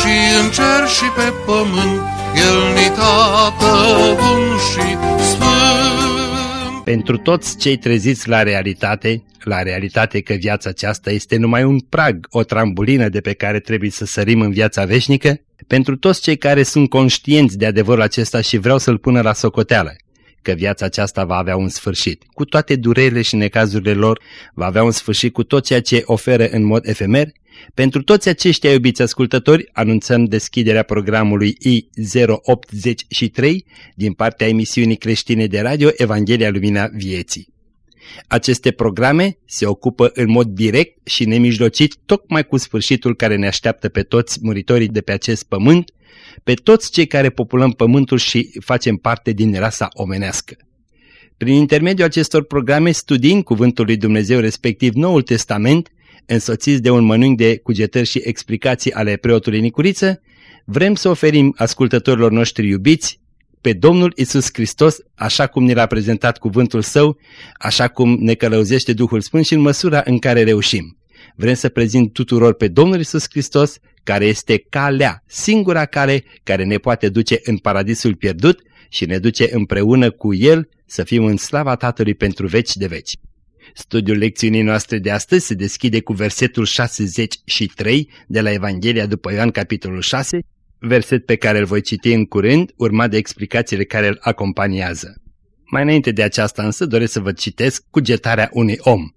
și în cer și pe pământ, El ni tată bun și sfânt. Pentru toți cei treziți la realitate, la realitate că viața aceasta este numai un prag, o trambulină de pe care trebuie să sărim în viața veșnică, pentru toți cei care sunt conștienți de adevărul acesta și vreau să-l pună la socoteală, că viața aceasta va avea un sfârșit. Cu toate durerile și necazurile lor, va avea un sfârșit cu tot ceea ce oferă în mod efemer. Pentru toți aceștia iubiți ascultători, anunțăm deschiderea programului I083 din partea emisiunii creștine de radio Evanghelia Lumina Vieții. Aceste programe se ocupă în mod direct și nemijlocit tocmai cu sfârșitul care ne așteaptă pe toți muritorii de pe acest pământ, pe toți cei care populăm pământul și facem parte din rasa omenească. Prin intermediul acestor programe studiind Cuvântul lui Dumnezeu, respectiv Noul Testament, însoțiți de un mănânc de cugetări și explicații ale preotului Nicuriță, vrem să oferim ascultătorilor noștri iubiți pe Domnul Isus Hristos, așa cum ne l-a prezentat cuvântul Său, așa cum ne călăuzește Duhul Sfânt și în măsura în care reușim. Vrem să prezint tuturor pe Domnul Isus Hristos, care este calea, singura cale care ne poate duce în paradisul pierdut și ne duce împreună cu El să fim în slava Tatălui pentru veci de veci. Studiul lecțiunii noastre de astăzi se deschide cu versetul 63 de la Evanghelia după Ioan capitolul 6 verset pe care îl voi citi în curând, urmat de explicațiile care îl acompaniază. Mai înainte de aceasta însă doresc să vă citesc cugetarea unui om.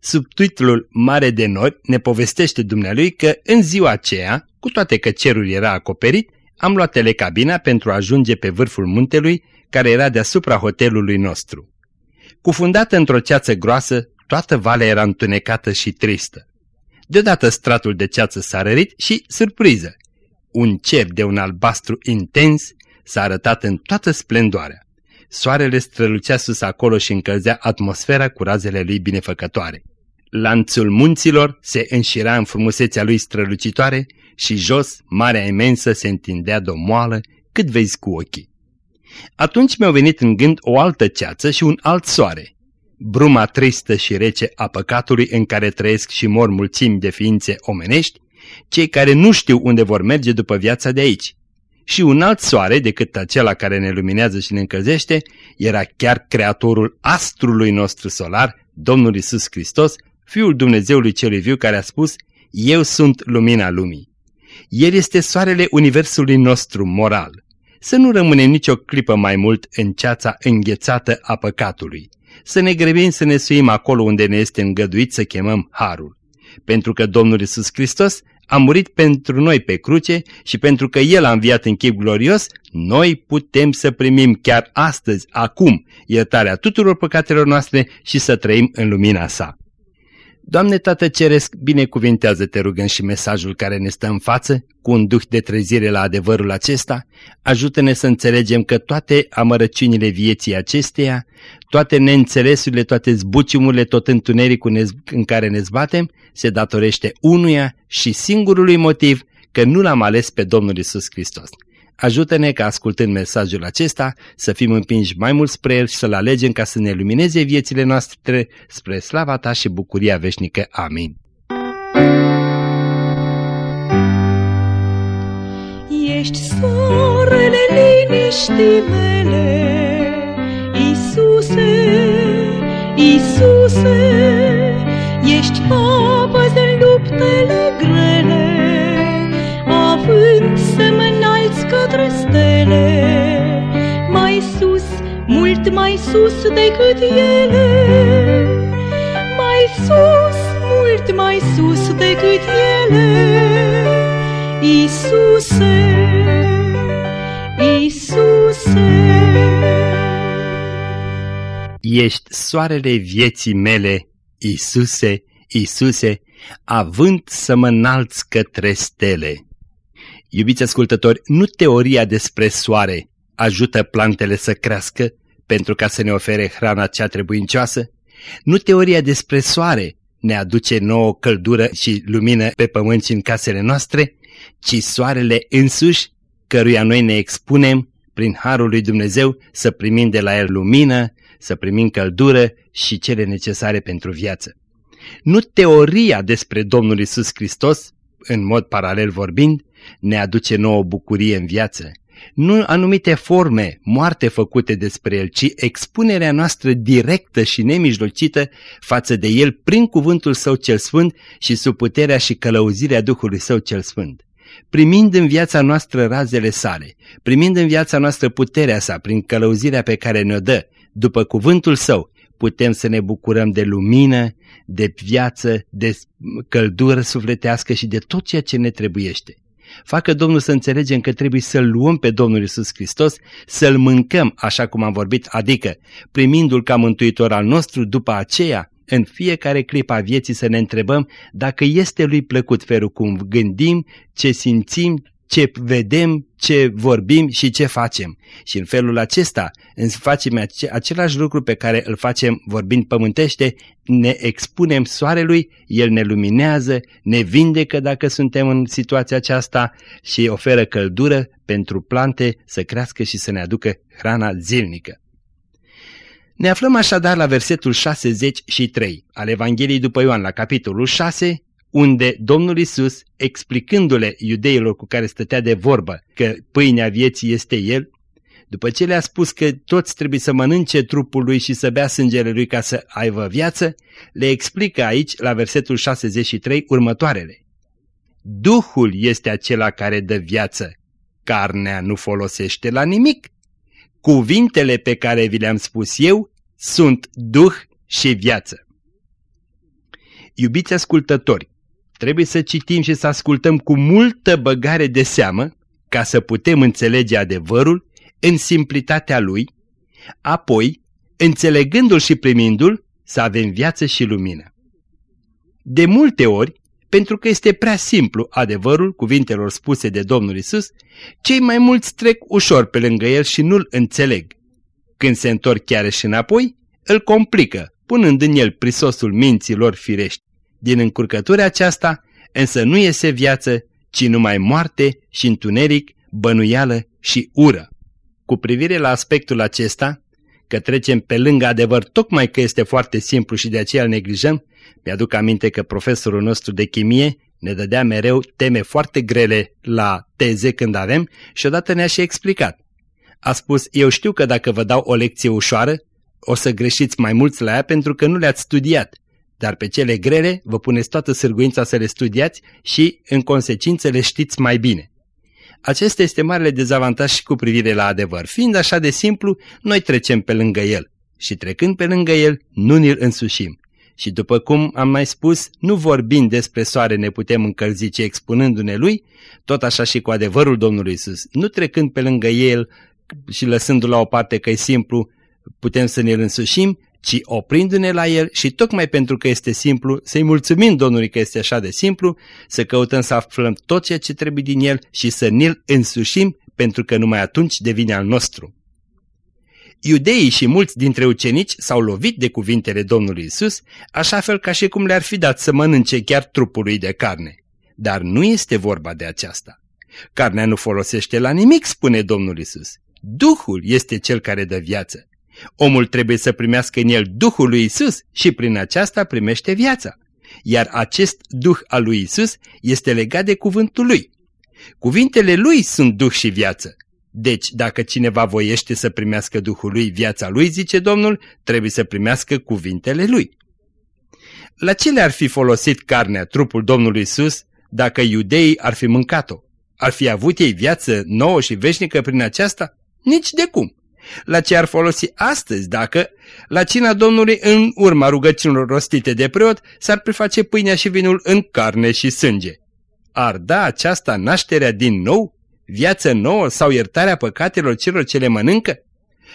Sub titlul Mare de nori ne povestește dumnealui că în ziua aceea, cu toate că cerul era acoperit, am luat telecabina pentru a ajunge pe vârful muntelui care era deasupra hotelului nostru. Cufundată într-o ceață groasă, toată valea era întunecată și tristă. Deodată stratul de ceață s-a rărit și, surpriză, un cer de un albastru intens s-a arătat în toată splendoarea. Soarele strălucea sus acolo și încălzea atmosfera cu razele lui binefăcătoare. Lanțul munților se înșira în frumusețea lui strălucitoare și jos, marea imensă se întindea domoală cât vezi cu ochii. Atunci mi-au venit în gând o altă ceață și un alt soare. Bruma tristă și rece a păcatului în care trăiesc și mor mulțimi de ființe omenești cei care nu știu unde vor merge după viața de aici. Și un alt soare decât acela care ne luminează și ne încălzește era chiar creatorul astrului nostru solar, Domnul Isus Hristos, Fiul Dumnezeului celui viu care a spus, Eu sunt lumina lumii. El este soarele universului nostru moral. Să nu rămânem nicio clipă mai mult în ceața înghețată a păcatului. Să ne grăbim să ne suim acolo unde ne este îngăduit să chemăm Harul. Pentru că Domnul Isus Hristos a murit pentru noi pe cruce și pentru că El a înviat în chip glorios, noi putem să primim chiar astăzi, acum, iertarea tuturor păcatelor noastre și să trăim în lumina sa. Doamne Tată Ceresc, binecuvintează-te rugăm și mesajul care ne stă în față, cu un duh de trezire la adevărul acesta, ajută-ne să înțelegem că toate amărăciunile vieții acesteia, toate neînțelesurile, toate zbuciumurile, tot întunericul în care ne zbatem, se datorește unuia și singurului motiv că nu l-am ales pe Domnul Isus Hristos. Ajută-ne ca ascultând mesajul acesta să fim împinși mai mult spre El și să-L alegem ca să ne lumineze viețile noastre spre slava Ta și bucuria veșnică. Amin. Ești soarele liniștii mele, Iisuse, Iisuse, ești apă de luptele grele, către stele, mai sus, mult mai sus decât ele, mai sus, mult mai sus decât ele, Iisuse, Iisuse. Ești soarele vieții mele, Isuse, Isuse, având să mă înalți către stele. Iubiți ascultători, nu teoria despre soare ajută plantele să crească pentru ca să ne ofere hrana cea trebuincioasă, nu teoria despre soare ne aduce nouă căldură și lumină pe pământ și în casele noastre, ci soarele însuși, căruia noi ne expunem prin Harul lui Dumnezeu să primim de la El lumină, să primim căldură și cele necesare pentru viață. Nu teoria despre Domnul Isus Hristos, în mod paralel vorbind, ne aduce nouă bucurie în viață. Nu anumite forme moarte făcute despre El, ci expunerea noastră directă și nemijlocită față de El prin cuvântul Său cel Sfânt și sub puterea și călăuzirea Duhului Său cel Sfânt primind în viața noastră razele sale, primind în viața noastră puterea sa prin călăuzirea pe care ne-o dă, după cuvântul său, putem să ne bucurăm de lumină, de viață, de căldură sufletească și de tot ceea ce ne trebuiește. Facă Domnul să înțelegem că trebuie să-L luăm pe Domnul Isus Hristos, să-L mâncăm, așa cum am vorbit, adică primindu-L ca mântuitor al nostru, după aceea în fiecare clip a vieții să ne întrebăm dacă este lui plăcut felul cum gândim, ce simțim, ce vedem, ce vorbim și ce facem. Și în felul acesta facem același lucru pe care îl facem vorbind pământește, ne expunem soarelui, el ne luminează, ne vindecă dacă suntem în situația aceasta și oferă căldură pentru plante să crească și să ne aducă hrana zilnică. Ne aflăm așadar la versetul 63 al Evangheliei după Ioan, la capitolul 6, unde Domnul Isus, explicându-le iudeilor cu care stătea de vorbă că pâinea vieții este El, după ce le-a spus că toți trebuie să mănânce trupul lui și să bea sângele lui ca să aibă viață, le explică aici, la versetul 63, următoarele. Duhul este acela care dă viață, carnea nu folosește la nimic. Cuvintele pe care vi le-am spus eu sunt Duh și viață. Iubiți ascultători, trebuie să citim și să ascultăm cu multă băgare de seamă ca să putem înțelege adevărul în simplitatea lui, apoi, înțelegându-l și primindu-l, să avem viață și lumină. De multe ori, pentru că este prea simplu adevărul cuvintelor spuse de Domnul Isus, cei mai mulți trec ușor pe lângă el și nu-l înțeleg. Când se întorc chiar și înapoi, îl complică, punând în el prisosul minților firești. Din încurcătura aceasta, însă nu iese viață, ci numai moarte și întuneric, bănuială și ură. Cu privire la aspectul acesta, că trecem pe lângă adevăr tocmai că este foarte simplu și de aceea îl neglijăm, mi-aduc aminte că profesorul nostru de chimie ne dădea mereu teme foarte grele la teze când avem și odată ne-a și explicat. A spus, eu știu că dacă vă dau o lecție ușoară, o să greșiți mai mulți la ea pentru că nu le-ați studiat, dar pe cele grele vă puneți toată sârguința să le studiați și, în consecință, le știți mai bine. Acesta este marele dezavantaj și cu privire la adevăr. Fiind așa de simplu, noi trecem pe lângă el și trecând pe lângă el, nu ni-l însușim. Și după cum am mai spus, nu vorbind despre soare ne putem încălzi, ci expunându-ne lui, tot așa și cu adevărul Domnului Isus. Nu trecând pe lângă el și lăsându-l la o parte că e simplu, putem să ne-l însușim, ci oprindu-ne la el și tocmai pentru că este simplu, să-i mulțumim Domnului că este așa de simplu, să căutăm să aflăm tot ceea ce trebuie din el și să ne-l însușim, pentru că numai atunci devine al nostru. Iudeii și mulți dintre ucenici s-au lovit de cuvintele Domnului Isus, așa fel ca și cum le-ar fi dat să mănânce chiar trupului de carne. Dar nu este vorba de aceasta. Carnea nu folosește la nimic, spune Domnul Isus. Duhul este cel care dă viață. Omul trebuie să primească în el Duhul lui Isus și prin aceasta primește viața. Iar acest Duh al lui Isus este legat de cuvântul lui. Cuvintele lui sunt Duh și viață. Deci, dacă cineva voiește să primească Duhul lui viața lui, zice Domnul, trebuie să primească cuvintele lui. La ce le-ar fi folosit carnea, trupul Domnului Isus, dacă iudeii ar fi mâncat-o? Ar fi avut ei viață nouă și veșnică prin aceasta? Nici de cum la ce ar folosi astăzi dacă, la cina Domnului, în urma rugăciunilor rostite de preot, s-ar preface pâinea și vinul în carne și sânge. Ar da aceasta nașterea din nou, viață nouă sau iertarea păcatelor celor ce le mănâncă?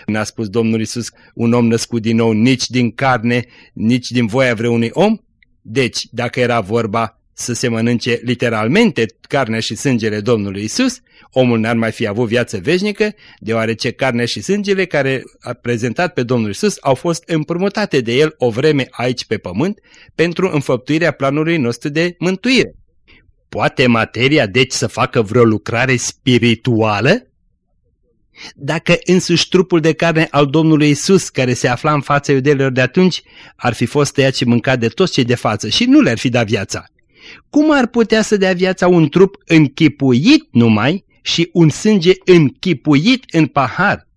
N-a spus Domnul Isus un om născut din nou nici din carne, nici din voia vreunui om? Deci, dacă era vorba să se mănânce literalmente carnea și sângele Domnului Isus, omul n-ar mai fi avut viață veșnică, deoarece carnea și sângele care a prezentat pe Domnul Isus au fost împrumutate de el o vreme aici pe pământ pentru înfăptuirea planului nostru de mântuire. Poate materia deci să facă vreo lucrare spirituală? Dacă însuși trupul de carne al Domnului Isus, care se afla în fața iudeilor de atunci, ar fi fost tăiat și mâncat de toți cei de față și nu le-ar fi dat viața, cum ar putea să dea viața un trup închipuit numai și un sânge închipuit în pahar?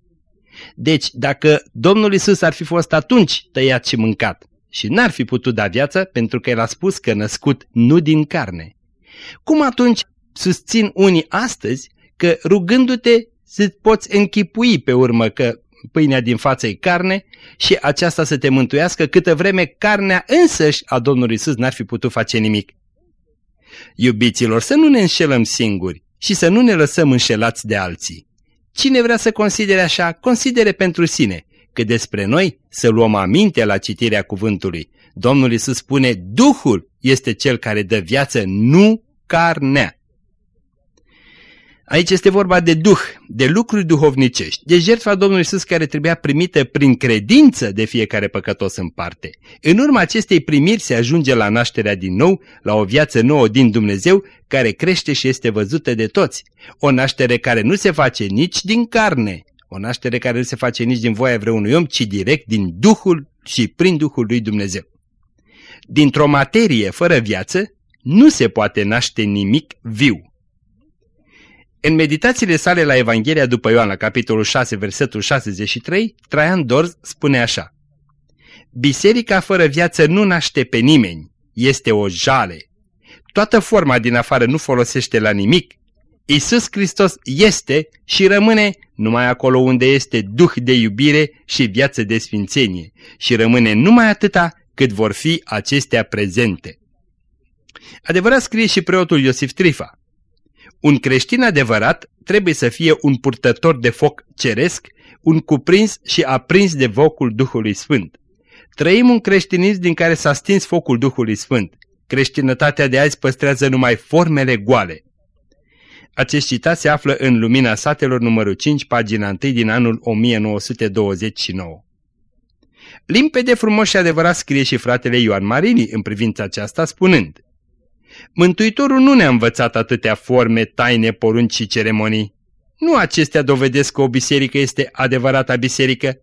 Deci, dacă Domnul Isus ar fi fost atunci tăiat și mâncat și n-ar fi putut da viață pentru că el a spus că născut nu din carne, cum atunci susțin unii astăzi că rugându-te să poți închipui pe urmă că pâinea din față e carne și aceasta să te mântuiască câtă vreme carnea însăși a Domnului Isus n-ar fi putut face nimic. Iubiților, să nu ne înșelăm singuri și să nu ne lăsăm înșelați de alții. Cine vrea să considere așa, considere pentru sine, că despre noi să luăm aminte la citirea cuvântului. Domnul Isus spune, Duhul este cel care dă viață, nu carnea. Aici este vorba de Duh, de lucruri duhovnicești, de jertfa Domnului Iisus care trebuia primită prin credință de fiecare păcătos în parte. În urma acestei primiri se ajunge la nașterea din nou, la o viață nouă din Dumnezeu, care crește și este văzută de toți. O naștere care nu se face nici din carne, o naștere care nu se face nici din voia vreunui om, ci direct din Duhul și prin Duhul lui Dumnezeu. Dintr-o materie fără viață, nu se poate naște nimic viu. În meditațiile sale la Evanghelia după Ioan, la capitolul 6, versetul 63, Traian Dorz spune așa Biserica fără viață nu naște pe nimeni, este o jale. Toată forma din afară nu folosește la nimic. Isus Hristos este și rămâne numai acolo unde este duh de iubire și viață de sfințenie și rămâne numai atâta cât vor fi acestea prezente. Adevărat scrie și preotul Iosif Trifa. Un creștin adevărat trebuie să fie un purtător de foc ceresc, un cuprins și aprins de vocul Duhului Sfânt. Trăim un creștinism din care s-a stins focul Duhului Sfânt. Creștinătatea de azi păstrează numai formele goale. Acest citat se află în Lumina Satelor numărul 5, pagina 1 din anul 1929. Limpede frumos și adevărat scrie și fratele Ioan Marini în privința aceasta spunând Mântuitorul nu ne-a învățat atâtea forme, taine, porunci și ceremonii. Nu acestea dovedesc că o biserică este adevărata biserică?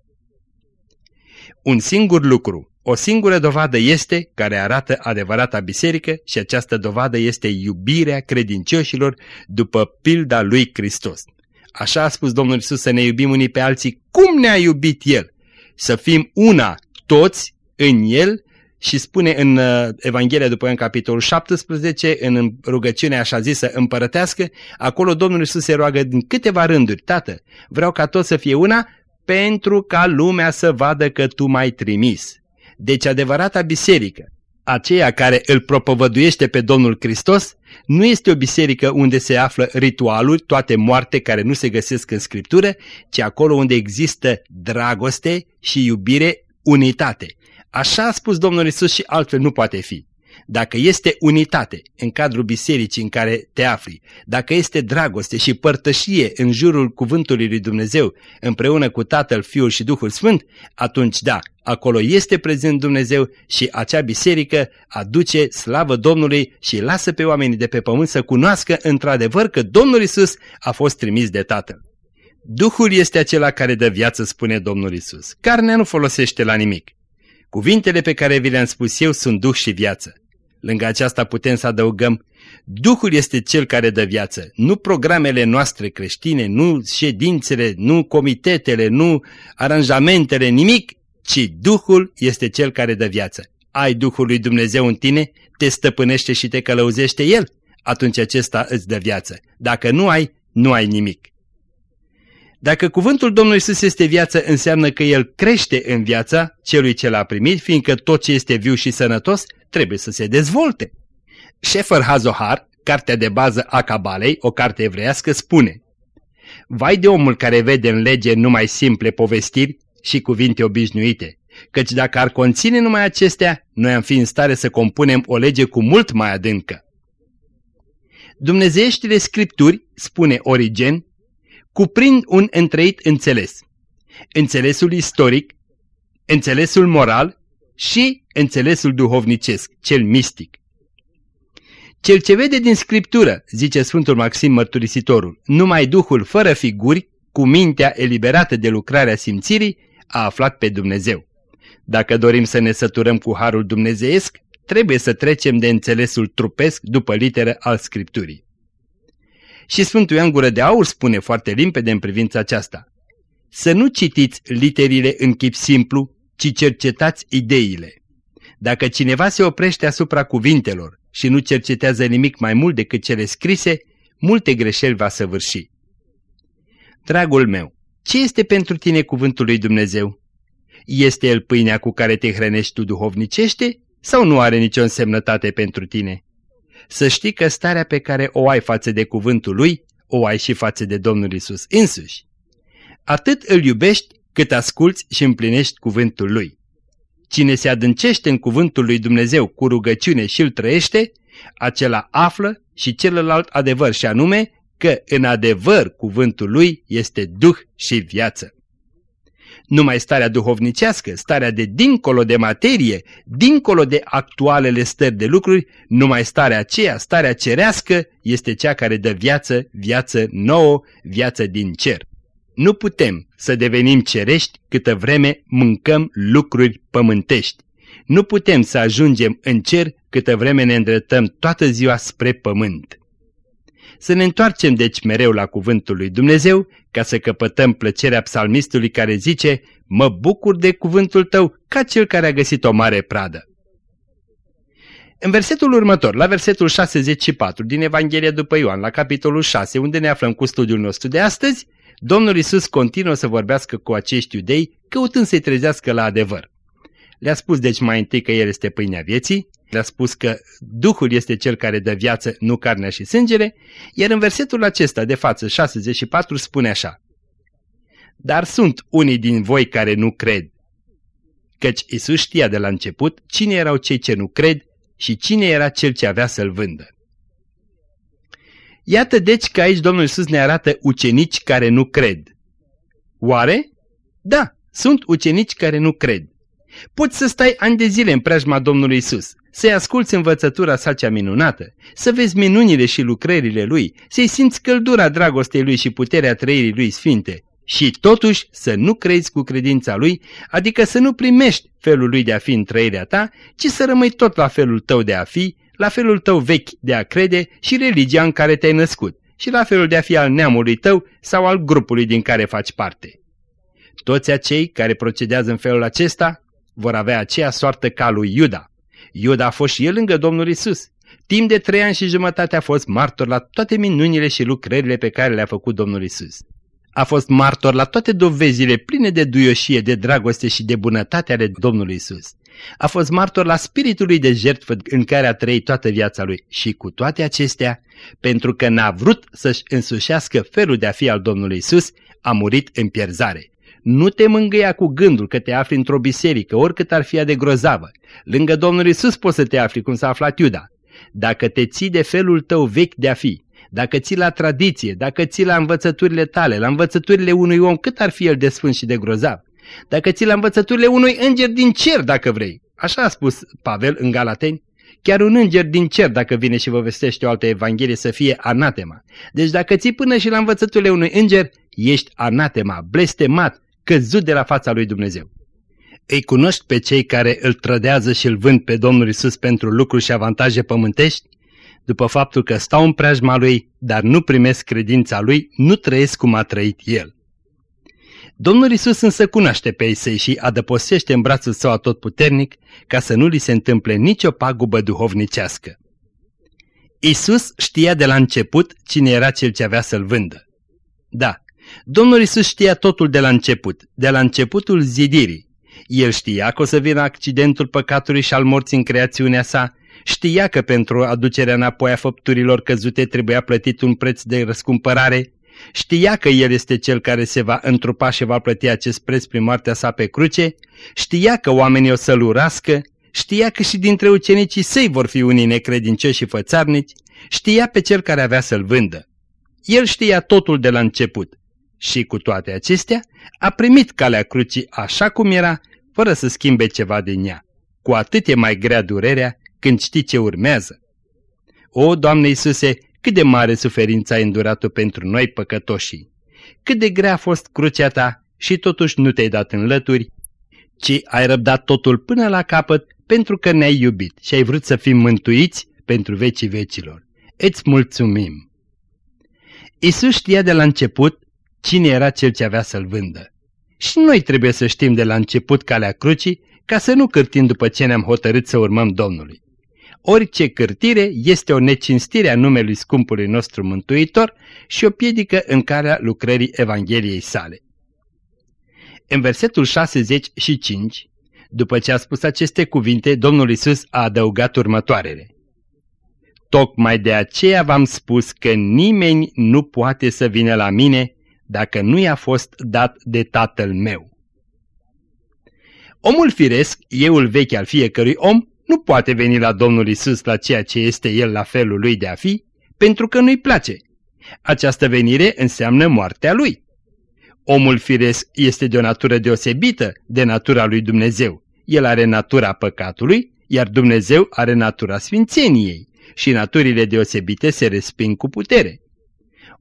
Un singur lucru, o singură dovadă este care arată adevărata biserică și această dovadă este iubirea credincioșilor după pilda lui Hristos. Așa a spus Domnul Isus să ne iubim unii pe alții cum ne-a iubit El. Să fim una toți în El și spune în uh, Evanghelia după în capitolul 17, în rugăciunea așa zisă împărătească, acolo Domnul Iisus se roagă din câteva rânduri, Tată, vreau ca tot să fie una pentru ca lumea să vadă că Tu m-ai trimis. Deci adevărata biserică, aceea care îl propovăduiește pe Domnul Hristos, nu este o biserică unde se află ritualuri, toate moarte care nu se găsesc în Scriptură, ci acolo unde există dragoste și iubire, unitate. Așa a spus Domnul Isus și altfel nu poate fi. Dacă este unitate în cadrul bisericii în care te afli, dacă este dragoste și părtășie în jurul cuvântului lui Dumnezeu împreună cu Tatăl, Fiul și Duhul Sfânt, atunci da, acolo este prezent Dumnezeu și acea biserică aduce slavă Domnului și lasă pe oamenii de pe pământ să cunoască într-adevăr că Domnul Isus a fost trimis de Tatăl. Duhul este acela care dă viață, spune Domnul Isus. Carnea nu folosește la nimic. Cuvintele pe care vi le-am spus eu sunt Duh și viață. Lângă aceasta putem să adăugăm, Duhul este cel care dă viață, nu programele noastre creștine, nu ședințele, nu comitetele, nu aranjamentele, nimic, ci Duhul este cel care dă viață. Ai Duhul lui Dumnezeu în tine, te stăpânește și te călăuzește El, atunci acesta îți dă viață. Dacă nu ai, nu ai nimic. Dacă cuvântul Domnului Iisus este viață, înseamnă că El crește în viața celui ce l-a primit, fiindcă tot ce este viu și sănătos trebuie să se dezvolte. Șefer Hazohar, cartea de bază a Cabalei, o carte evreiască, spune Vai de omul care vede în lege numai simple povestiri și cuvinte obișnuite, căci dacă ar conține numai acestea, noi am fi în stare să compunem o lege cu mult mai adâncă. Dumnezeieștile scripturi, spune Origen, cuprind un întreit înțeles. Înțelesul istoric, înțelesul moral și înțelesul duhovnicesc, cel mistic. Cel ce vede din Scriptură, zice Sfântul Maxim Mărturisitorul, numai Duhul fără figuri, cu mintea eliberată de lucrarea simțirii, a aflat pe Dumnezeu. Dacă dorim să ne săturăm cu harul dumnezeiesc, trebuie să trecem de înțelesul trupesc după literă al Scripturii. Și Sfântul Ioan Gură de Aur spune foarte limpede în privința aceasta. Să nu citiți literile în chip simplu, ci cercetați ideile. Dacă cineva se oprește asupra cuvintelor și nu cercetează nimic mai mult decât cele scrise, multe greșeli va săvârși. Dragul meu, ce este pentru tine cuvântul lui Dumnezeu? Este el pâinea cu care te hrănești tu duhovnicește sau nu are nicio însemnătate pentru tine? Să știi că starea pe care o ai față de cuvântul lui, o ai și față de Domnul Isus însuși. Atât îl iubești cât asculți și împlinești cuvântul lui. Cine se adâncește în cuvântul lui Dumnezeu cu rugăciune și îl trăiește, acela află și celălalt adevăr și anume că în adevăr cuvântul lui este duh și viață. Numai starea duhovnicească, starea de dincolo de materie, dincolo de actualele stări de lucruri, numai starea aceea, starea cerească, este cea care dă viață, viață nouă, viață din cer. Nu putem să devenim cerești câtă vreme mâncăm lucruri pământești. Nu putem să ajungem în cer câtă vreme ne îndreptăm toată ziua spre pământ. Să ne întoarcem deci mereu la cuvântul lui Dumnezeu ca să căpătăm plăcerea psalmistului care zice Mă bucur de cuvântul tău ca cel care a găsit o mare pradă. În versetul următor, la versetul 64 din Evanghelia după Ioan, la capitolul 6, unde ne aflăm cu studiul nostru de astăzi, Domnul Isus continuă să vorbească cu acești iudei, căutând să-i trezească la adevăr. Le-a spus deci mai întâi că El este pâinea vieții, le-a spus că Duhul este Cel care dă viață, nu carnea și sângele, iar în versetul acesta de față 64 spune așa. Dar sunt unii din voi care nu cred. Căci Isus știa de la început cine erau cei ce nu cred și cine era cel ce avea să-l vândă. Iată deci că aici Domnul Iisus ne arată ucenici care nu cred. Oare? Da, sunt ucenici care nu cred. Poți să stai ani de zile în preajma Domnului Isus, să-i asculți învățătura sa cea minunată, să vezi minunile și lucrările Lui, să-i simți căldura dragostei Lui și puterea trăirii Lui sfinte și totuși să nu crezi cu credința Lui, adică să nu primești felul Lui de a fi în trăirea ta, ci să rămâi tot la felul tău de a fi, la felul tău vechi de a crede și religia în care te-ai născut și la felul de a fi al neamului tău sau al grupului din care faci parte. Toți acei care procedează în felul acesta vor avea aceea soartă ca lui Iuda. Iuda a fost și el lângă Domnul Isus. Timp de trei ani și jumătate a fost martor la toate minunile și lucrările pe care le-a făcut Domnul Isus. A fost martor la toate dovezile pline de duioșie, de dragoste și de bunătate ale Domnului Isus. A fost martor la spiritului de jertfă în care a trăit toată viața lui și cu toate acestea, pentru că n-a vrut să-și însușească felul de a fi al Domnului Isus, a murit în pierzare. Nu te mângâia cu gândul că te afli într-o biserică, oricât ar fi de grozavă. Lângă Domnul Isus poți să te afli, cum s-a aflat Iuda. Dacă te ții de felul tău vechi de a fi, dacă ții la tradiție, dacă ții la învățăturile tale, la învățăturile unui om, cât ar fi el de sfânt și de grozav, dacă ții la învățăturile unui înger din cer, dacă vrei, așa a spus Pavel în Galateni, chiar un înger din cer, dacă vine și vă vestește o altă evanghelie, să fie anatema. Deci dacă ții până și la învățăturile unui înger, ești anatema, blestemat, căzut de la fața lui Dumnezeu. Îi cunoști pe cei care îl trădează și îl vând pe Domnul Isus pentru lucruri și avantaje pământești? După faptul că stau în preajma lui, dar nu primesc credința lui, nu trăiesc cum a trăit el. Domnul Isus însă cunoaște pe ei săi și adăposește în brațul său atotputernic ca să nu li se întâmple nicio pagubă duhovnicească. Isus știa de la început cine era cel ce avea să-l vândă. Da, Domnul Isus știa totul de la început, de la începutul zidirii. El știa că o să vină accidentul păcatului și al morții în creațiunea sa, știa că pentru aducerea înapoi a făpturilor căzute trebuia plătit un preț de răscumpărare, știa că El este Cel care se va întrupa și va plăti acest preț prin moartea sa pe cruce, știa că oamenii o să-L urască, știa că și dintre ucenicii săi vor fi unii necredincioși și fățarnici, Știa pe cel care avea să-l vândă. El știa totul de la început și cu toate acestea a primit calea crucii așa cum era, fără să schimbe ceva din ea. Cu atât e mai grea durerea când știi ce urmează. O, Doamne Iisuse, cât de mare suferință ai îndurat-o pentru noi păcătoșii! Cât de grea a fost crucea ta și totuși nu te-ai dat în lături, ci ai răbdat totul până la capăt pentru că ne-ai iubit și ai vrut să fim mântuiți pentru vecii vecilor. Îți mulțumim! Isus știa de la început cine era cel ce avea să-l vândă. Și noi trebuie să știm de la început calea crucii ca să nu cârtim după ce ne-am hotărât să urmăm Domnului. Orice cârtire este o necinstire a numelui scumpului nostru mântuitor și o piedică în calea lucrării Evangheliei sale. În versetul 65, după ce a spus aceste cuvinte, Domnul Isus a adăugat următoarele. Tocmai de aceea v-am spus că nimeni nu poate să vină la mine dacă nu i-a fost dat de tatăl meu. Omul firesc, euul vechi al fiecărui om, nu poate veni la Domnul Isus la ceea ce este el la felul lui de a fi, pentru că nu-i place. Această venire înseamnă moartea lui. Omul firesc este de o natură deosebită de natura lui Dumnezeu. El are natura păcatului, iar Dumnezeu are natura sfințeniei și naturile deosebite se resping cu putere.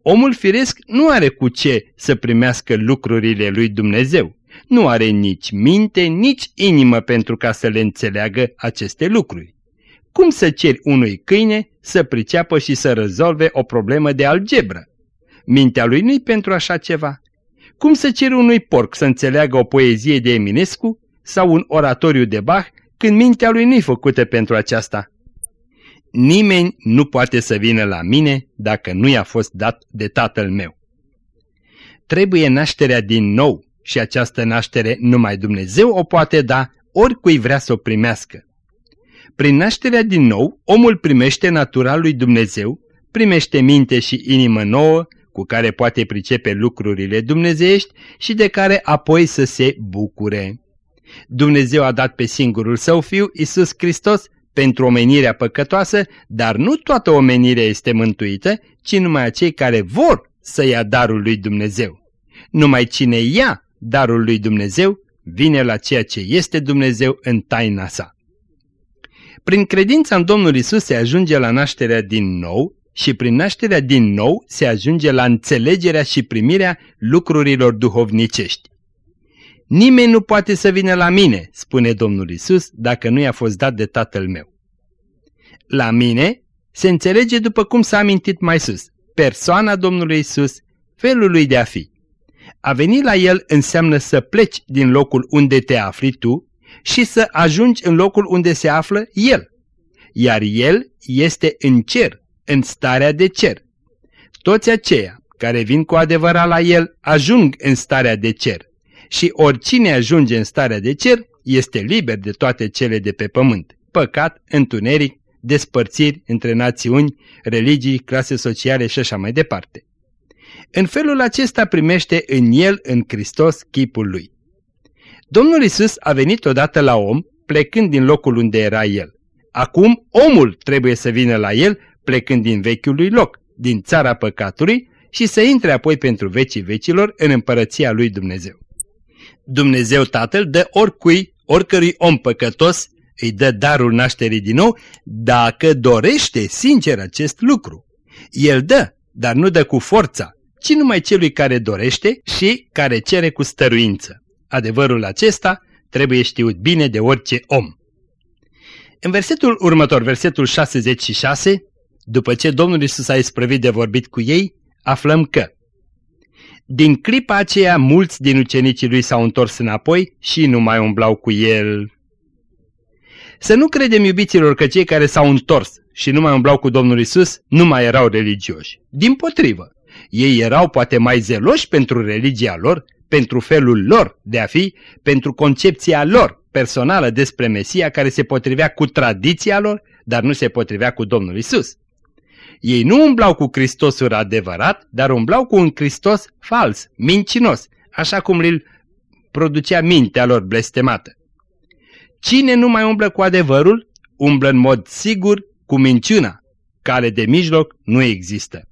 Omul firesc nu are cu ce să primească lucrurile lui Dumnezeu. Nu are nici minte, nici inimă pentru ca să le înțeleagă aceste lucruri. Cum să ceri unui câine să priceapă și să rezolve o problemă de algebră? Mintea lui nu-i pentru așa ceva. Cum să ceri unui porc să înțeleagă o poezie de Eminescu sau un oratoriu de Bach când mintea lui nu-i făcută pentru aceasta? Nimeni nu poate să vină la mine dacă nu i-a fost dat de tatăl meu. Trebuie nașterea din nou și această naștere numai Dumnezeu o poate da oricui vrea să o primească. Prin nașterea din nou, omul primește natura lui Dumnezeu, primește minte și inimă nouă, cu care poate pricepe lucrurile dumnezeiești și de care apoi să se bucure. Dumnezeu a dat pe singurul său fiu, Isus Hristos, pentru omenirea păcătoasă, dar nu toată omenirea este mântuită, ci numai acei care vor să ia darul lui Dumnezeu. Numai cine ia darul lui Dumnezeu vine la ceea ce este Dumnezeu în taina sa. Prin credința în Domnul Isus se ajunge la nașterea din nou și prin nașterea din nou se ajunge la înțelegerea și primirea lucrurilor duhovnicești. Nimeni nu poate să vină la mine, spune Domnul Isus, dacă nu i-a fost dat de Tatăl meu. La mine se înțelege după cum s-a amintit mai sus, persoana Domnului Isus, felul lui de a fi. A veni la El înseamnă să pleci din locul unde te afli tu și să ajungi în locul unde se află El. Iar El este în cer, în starea de cer. Toți aceia care vin cu adevărat la El ajung în starea de cer și oricine ajunge în starea de cer este liber de toate cele de pe pământ, păcat, întuneric, despărțiri între națiuni, religii, clase sociale și așa mai departe. În felul acesta primește în el, în Hristos, chipul lui. Domnul Isus a venit odată la om, plecând din locul unde era el. Acum omul trebuie să vină la el, plecând din vechiul lui loc, din țara păcatului, și să intre apoi pentru vecii vecilor în împărăția lui Dumnezeu. Dumnezeu Tatăl dă oricui, oricărui om păcătos, îi dă darul nașterii din nou, dacă dorește sincer acest lucru. El dă, dar nu dă cu forța, ci numai celui care dorește și care cere cu stăruință. Adevărul acesta trebuie știut bine de orice om. În versetul următor, versetul 66, după ce Domnul Isus a isprăvit de vorbit cu ei, aflăm că din clipa aceea, mulți din ucenicii lui s-au întors înapoi și nu mai umblau cu el. Să nu credem, iubiților, că cei care s-au întors și nu mai umblau cu Domnul Isus nu mai erau religioși. Din potrivă, ei erau poate mai zeloși pentru religia lor, pentru felul lor de a fi, pentru concepția lor personală despre Mesia care se potrivea cu tradiția lor, dar nu se potrivea cu Domnul Isus. Ei nu umblau cu Hristosul adevărat, dar umblau cu un Hristos fals, mincinos, așa cum îl producea mintea lor blestemată. Cine nu mai umblă cu adevărul, umblă în mod sigur cu minciuna. cale de mijloc nu există.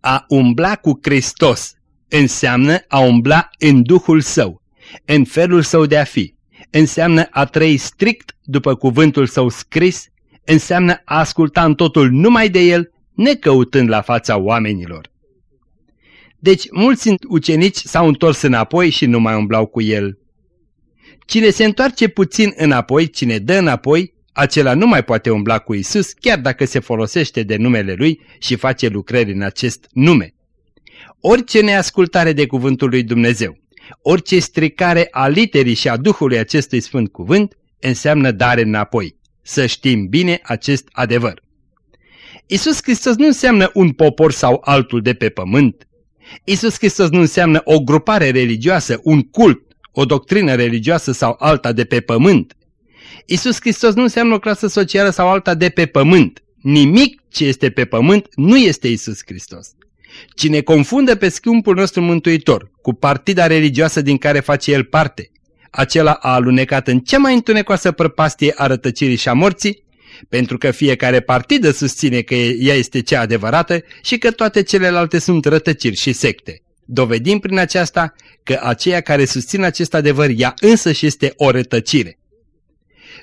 A umbla cu Hristos înseamnă a umbla în Duhul Său, în felul Său de a fi. Înseamnă a trăi strict după cuvântul Său scris, înseamnă a asculta în totul numai de El, necăutând la fața oamenilor. Deci mulți ucenici s-au întors înapoi și nu mai umblau cu El. Cine se întoarce puțin înapoi, cine dă înapoi, acela nu mai poate umbla cu Isus, chiar dacă se folosește de numele Lui și face lucrări în acest nume. Orice neascultare de cuvântul lui Dumnezeu, orice stricare a literii și a Duhului acestui Sfânt Cuvânt, înseamnă dare înapoi. Să știm bine acest adevăr. Isus Hristos nu înseamnă un popor sau altul de pe pământ. Isus Hristos nu înseamnă o grupare religioasă, un cult, o doctrină religioasă sau alta de pe pământ. Isus Hristos nu înseamnă o clasă socială sau alta de pe pământ. Nimic ce este pe pământ nu este Isus Hristos. Cine confundă pe scumpul nostru mântuitor cu partida religioasă din care face el parte, acela a alunecat în cea mai întunecoasă prăpastie a rătăcirii și a morții, pentru că fiecare partidă susține că ea este cea adevărată și că toate celelalte sunt rătăciri și secte. Dovedim prin aceasta că aceia care susțin acest adevăr ea însă și este o rătăcire.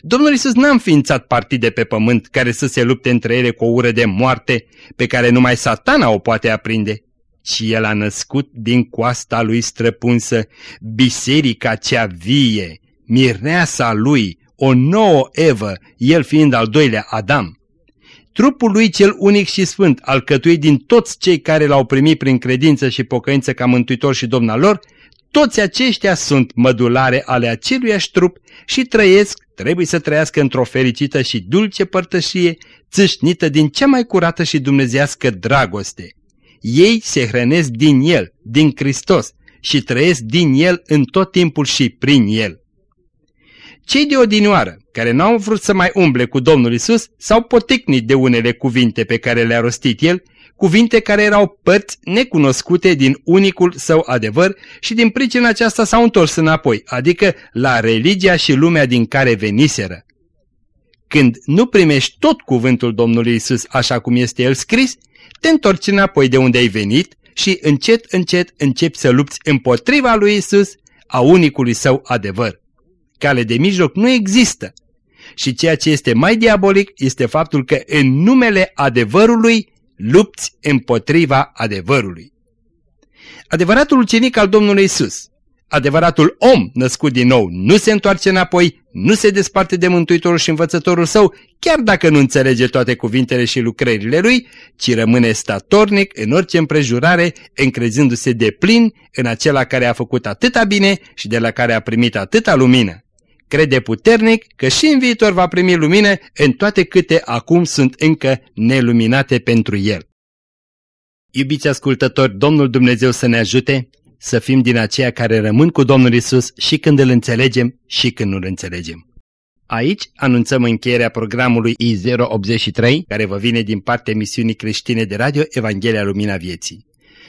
Domnul Isus n-a înființat partide pe pământ care să se lupte între ele cu o ură de moarte pe care numai satana o poate aprinde, ci el a născut din coasta lui străpunsă biserica cea vie, mirneasa lui, o nouă Evă, el fiind al doilea Adam. Trupul lui cel unic și sfânt, alcătuit din toți cei care l-au primit prin credință și pocăință ca mântuitor și domn al lor, toți aceștia sunt mădulare ale aceluiași trup și trăiesc, trebuie să trăiască într-o fericită și dulce părtășie, țâșnită din cea mai curată și dumnezească dragoste. Ei se hrănesc din El, din Hristos, și trăiesc din El în tot timpul și prin El. Cei de odinioară, care n-au vrut să mai umble cu Domnul Isus, s-au poticnit de unele cuvinte pe care le-a rostit El cuvinte care erau părți necunoscute din unicul său adevăr și din pricina aceasta s-au întors înapoi, adică la religia și lumea din care veniseră. Când nu primești tot cuvântul Domnului Isus așa cum este el scris, te întorci înapoi de unde ai venit și încet, încet începi să lupți împotriva lui Isus, a unicului său adevăr. Cale de mijloc nu există. Și ceea ce este mai diabolic este faptul că în numele adevărului lupți împotriva adevărului. Adevăratul ucenic al Domnului Isus, adevăratul om născut din nou, nu se întoarce înapoi, nu se desparte de Mântuitorul și Învățătorul său, chiar dacă nu înțelege toate cuvintele și lucrările lui, ci rămâne statornic în orice împrejurare, încrezându-se de plin în acela care a făcut atâta bine și de la care a primit atâta lumină crede puternic că și în viitor va primi lumină în toate câte acum sunt încă neluminate pentru el. Iubiți ascultători, Domnul Dumnezeu să ne ajute să fim din aceia care rămân cu Domnul Isus și când îl înțelegem și când nu îl înțelegem. Aici anunțăm încheierea programului I083, care vă vine din partea emisiunii creștine de radio Evanghelia Lumina Vieții.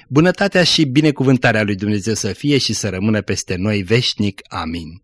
Bunătatea și binecuvântarea lui Dumnezeu să fie și să rămână peste noi veșnic. Amin.